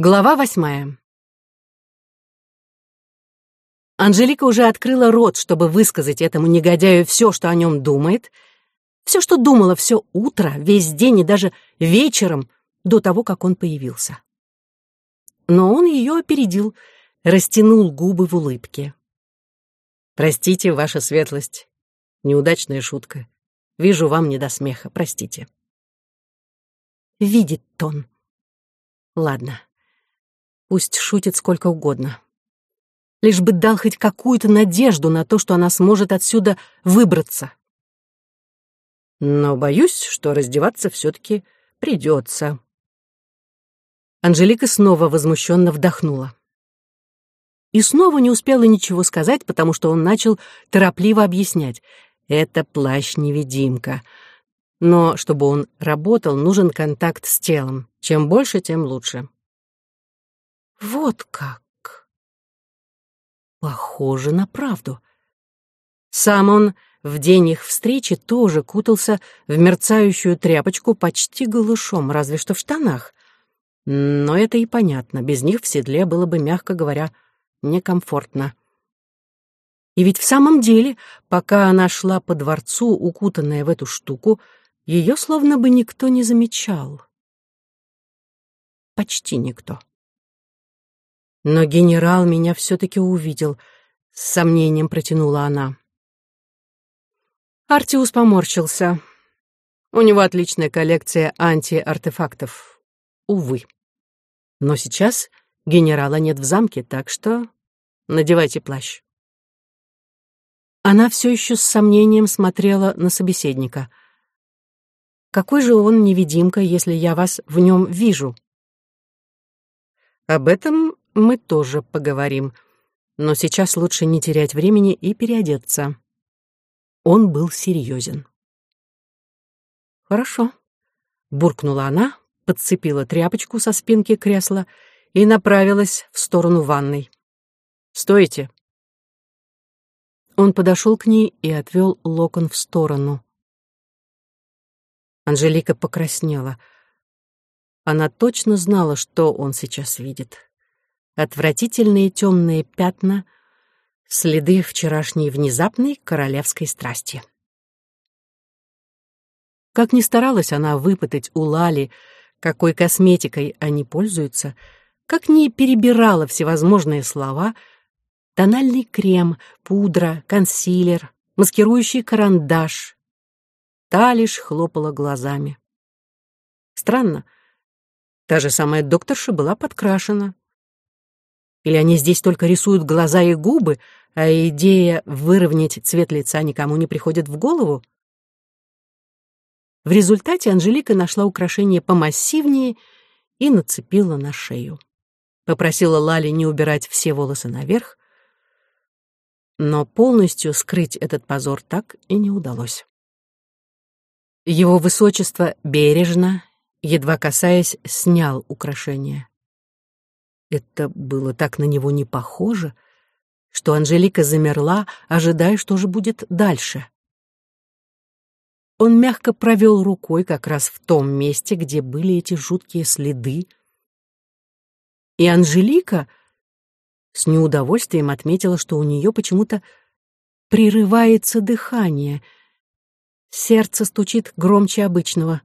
Глава восьмая. Анжелика уже открыла рот, чтобы высказать этому негодяю все, что о нем думает, все, что думала все утро, весь день и даже вечером до того, как он появился. Но он ее опередил, растянул губы в улыбке. «Простите, ваша светлость. Неудачная шутка. Вижу, вам не до смеха. Простите». Видит тон. Ладно. Пусть шутит сколько угодно. Лишь бы дал хоть какую-то надежду на то, что она сможет отсюда выбраться. Но боюсь, что раздеваться все-таки придется. Анжелика снова возмущенно вдохнула. И снова не успела ничего сказать, потому что он начал торопливо объяснять. Это плащ-невидимка. Но чтобы он работал, нужен контакт с телом. Чем больше, тем лучше. Вот как. Похоже на правду. Сам он в день их встречи тоже кутался в мерцающую тряпочку почти голышом, разве что в штанах. Но это и понятно, без них в седле было бы, мягко говоря, некомфортно. И ведь в самом деле, пока она шла по дворцу, укутанная в эту штуку, ее словно бы никто не замечал. Почти никто. Но генерал меня все-таки увидел, с сомнением протянула она. Артиус поморщился. У него отличная коллекция антиартефактов. Увы. Но сейчас генерала нет в замке, так что надевайте плащ. Она все еще с сомнением смотрела на собеседника. «Какой же он невидимка, если я вас в нем вижу?» «Об этом мы тоже поговорим. Но сейчас лучше не терять времени и переодеться. Он был серьезен. «Хорошо», — буркнула она, подцепила тряпочку со спинки кресла и направилась в сторону ванной. «Стойте!» Он подошел к ней и отвел локон в сторону. Анжелика покраснела. Она точно знала, что он сейчас видит отвратительные темные пятна, следы вчерашней внезапной королевской страсти. Как ни старалась она выпытать у Лали, какой косметикой они пользуются, как ни перебирала всевозможные слова, тональный крем, пудра, консилер, маскирующий карандаш, та лишь хлопала глазами. Странно, та же самая докторша была подкрашена, или они здесь только рисуют глаза и губы, а идея выровнять цвет лица никому не приходит в голову? В результате Анжелика нашла украшение помассивнее и нацепила на шею. Попросила Лали не убирать все волосы наверх, но полностью скрыть этот позор так и не удалось. Его высочество бережно, едва касаясь, снял украшение. Это было так на него не похоже, что Анжелика замерла, ожидая, что же будет дальше. Он мягко провел рукой как раз в том месте, где были эти жуткие следы. И Анжелика с неудовольствием отметила, что у нее почему-то прерывается дыхание. Сердце стучит громче обычного.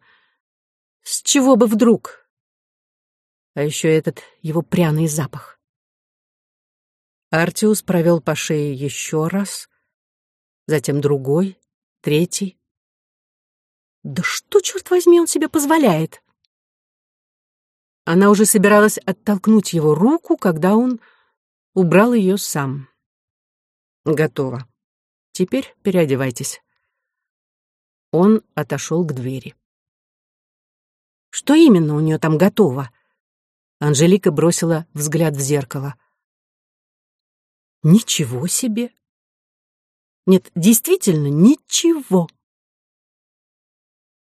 С чего бы вдруг? а еще этот его пряный запах. Артиус провел по шее еще раз, затем другой, третий. Да что, черт возьми, он себе позволяет? Она уже собиралась оттолкнуть его руку, когда он убрал ее сам. Готово. Теперь переодевайтесь. Он отошел к двери. Что именно у нее там готово? Анжелика бросила взгляд в зеркало. Ничего себе! Нет, действительно, ничего.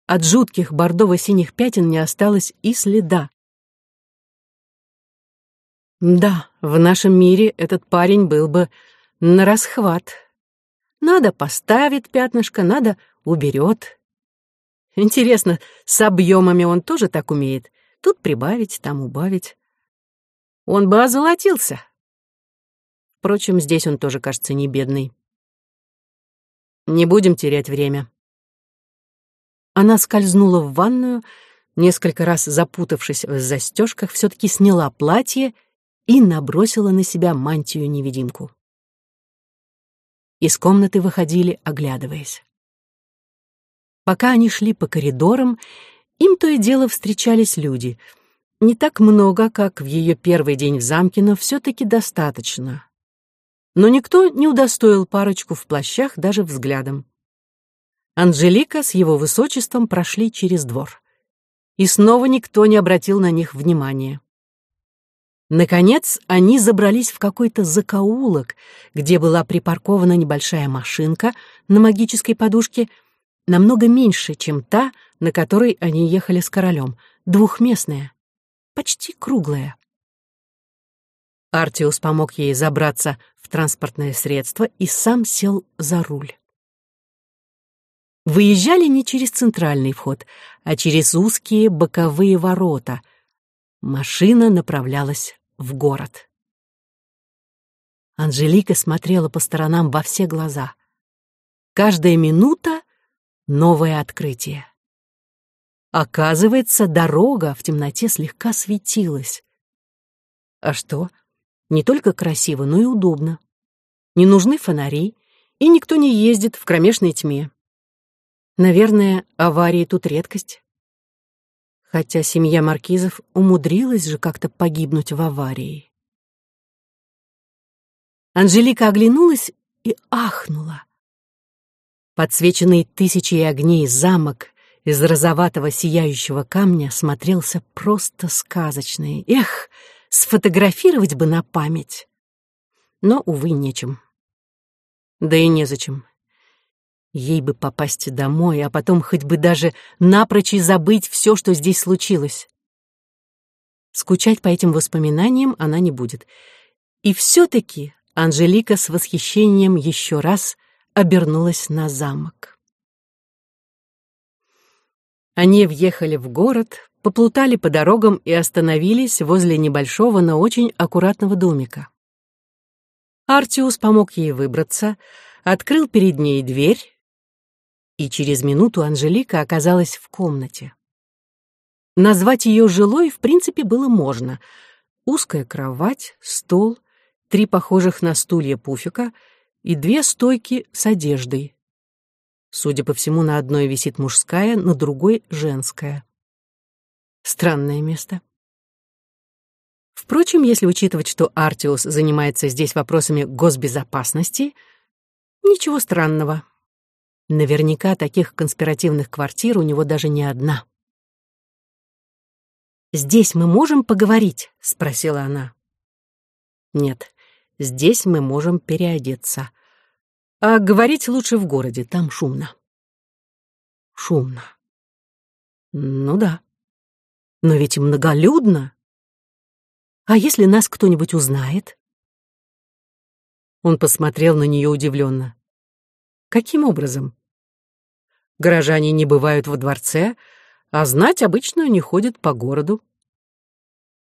От жутких бордово-синих пятен не осталось и следа. Да, в нашем мире этот парень был бы на расхват. Надо поставит пятнышко, надо уберет. Интересно, с объемами он тоже так умеет? Тут прибавить, там убавить. он бы озолотился. Впрочем, здесь он тоже, кажется, не бедный. Не будем терять время. Она скользнула в ванную, несколько раз запутавшись в застежках, все-таки сняла платье и набросила на себя мантию-невидимку. Из комнаты выходили, оглядываясь. Пока они шли по коридорам, им то и дело встречались люди. Не так много, как в ее первый день в замке, но все-таки достаточно. Но никто не удостоил парочку в плащах даже взглядом. Анжелика с его высочеством прошли через двор. И снова никто не обратил на них внимания. Наконец, они забрались в какой-то закоулок, где была припаркована небольшая машинка на магической подушке, намного меньше, чем та, на которой они ехали с королем, двухместная, почти круглая. Артиус помог ей забраться в транспортное средство и сам сел за руль. Выезжали не через центральный вход, а через узкие боковые ворота. Машина направлялась в город. Анжелика смотрела по сторонам во все глаза. Каждая минута — новое открытие. Оказывается, дорога в темноте слегка светилась. А что? Не только красиво, но и удобно. Не нужны фонари, и никто не ездит в кромешной тьме. Наверное, аварии тут редкость. Хотя семья маркизов умудрилась же как-то погибнуть в аварии. Анжелика оглянулась и ахнула. Подсвеченный тысячей огней замок из розоватого сияющего камня смотрелся просто сказочный. Эх, сфотографировать бы на память. Но, увы, нечем. Да и незачем. Ей бы попасть домой, а потом хоть бы даже напрочь и забыть все, что здесь случилось. Скучать по этим воспоминаниям она не будет. И все-таки Анжелика с восхищением еще раз обернулась на замок. Они въехали в город, поплутали по дорогам и остановились возле небольшого, но очень аккуратного домика. Артиус помог ей выбраться, открыл перед ней дверь, и через минуту Анжелика оказалась в комнате. Назвать ее жилой, в принципе, было можно. Узкая кровать, стол, три похожих на стулья пуфика и две стойки с одеждой. Судя по всему, на одной висит мужская, на другой — женская. Странное место. Впрочем, если учитывать, что Артиус занимается здесь вопросами госбезопасности, ничего странного. Наверняка таких конспиративных квартир у него даже не одна. «Здесь мы можем поговорить?» — спросила она. «Нет, здесь мы можем переодеться. А говорить лучше в городе, там шумно». «Шумно. Ну да. Но ведь многолюдно. А если нас кто-нибудь узнает?» Он посмотрел на нее удивленно. «Каким образом?» Горожане не бывают во дворце, а знать обычно не ходят по городу.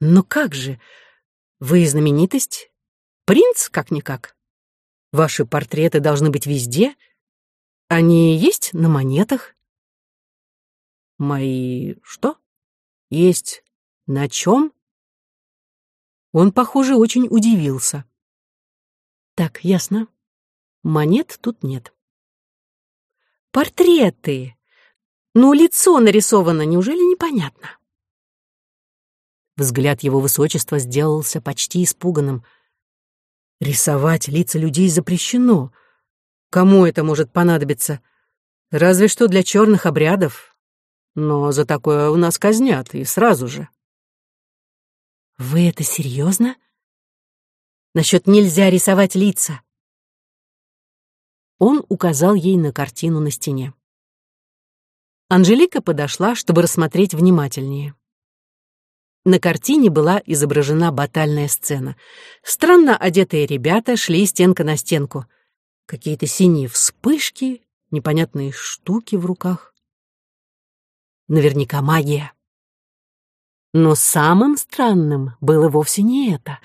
Но как же? Вы знаменитость? Принц, как-никак. Ваши портреты должны быть везде. Они есть на монетах? Мои что? Есть на чем? Он, похоже, очень удивился. Так, ясно. Монет тут нет. Портреты! Ну, лицо нарисовано, неужели непонятно? Взгляд его высочества сделался почти испуганным. Рисовать лица людей запрещено. Кому это может понадобиться? Разве что для черных обрядов. Но за такое у нас казнят, и сразу же. Вы это серьезно? Насчет нельзя рисовать лица. Он указал ей на картину на стене. Анжелика подошла, чтобы рассмотреть внимательнее. На картине была изображена батальная сцена. Странно одетые ребята шли стенка на стенку. Какие-то синие вспышки, непонятные штуки в руках. Наверняка магия. Но самым странным было вовсе не это.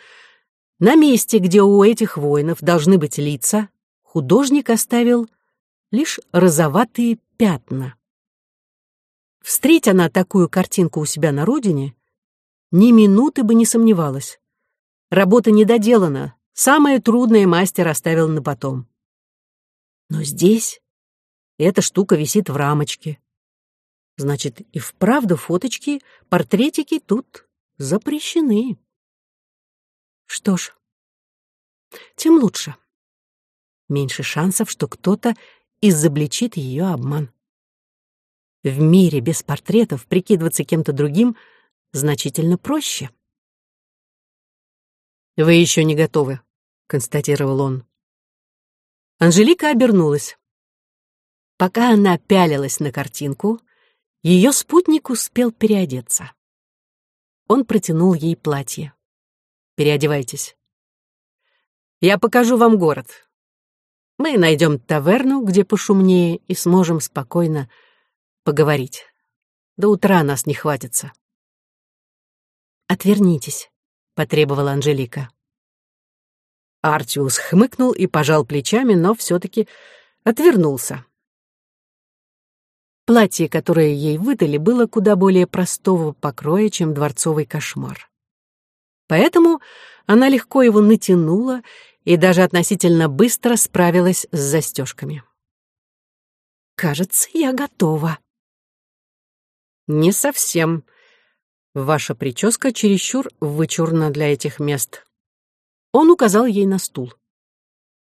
На месте, где у этих воинов должны быть лица, художник оставил лишь розоватые пятна. Встреть она такую картинку у себя на родине, ни минуты бы не сомневалась. Работа не доделана, самое трудное мастер оставил на потом. Но здесь эта штука висит в рамочке. Значит, и вправду фоточки, портретики тут запрещены. Что ж, тем лучше. Меньше шансов, что кто-то изобличит ее обман. В мире без портретов прикидываться кем-то другим значительно проще. «Вы еще не готовы», — констатировал он. Анжелика обернулась. Пока она пялилась на картинку, ее спутник успел переодеться. Он протянул ей платье. «Переодевайтесь. Я покажу вам город. Мы найдем таверну, где пошумнее, и сможем спокойно поговорить. До утра нас не хватится. «Отвернитесь», — потребовала Анжелика. Артиус хмыкнул и пожал плечами, но все-таки отвернулся. Платье, которое ей выдали, было куда более простого покроя, чем дворцовый кошмар. Поэтому она легко его натянула и даже относительно быстро справилась с застежками. «Кажется, я готова», «Не совсем. Ваша прическа чересчур вычурна для этих мест». Он указал ей на стул.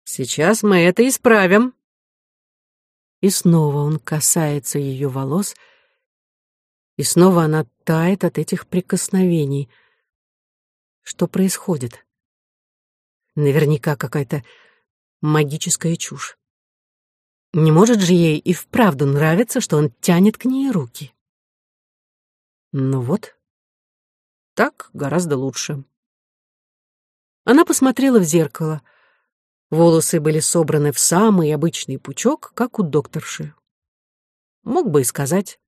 «Сейчас мы это исправим». И снова он касается ее волос, и снова она тает от этих прикосновений. Что происходит? Наверняка какая-то магическая чушь. Не может же ей и вправду нравиться, что он тянет к ней руки. Ну вот, так гораздо лучше. Она посмотрела в зеркало. Волосы были собраны в самый обычный пучок, как у докторши. Мог бы и сказать.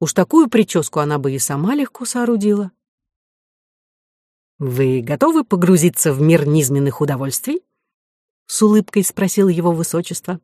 Уж такую прическу она бы и сама легко соорудила. «Вы готовы погрузиться в мир низменных удовольствий?» — с улыбкой спросил его высочество.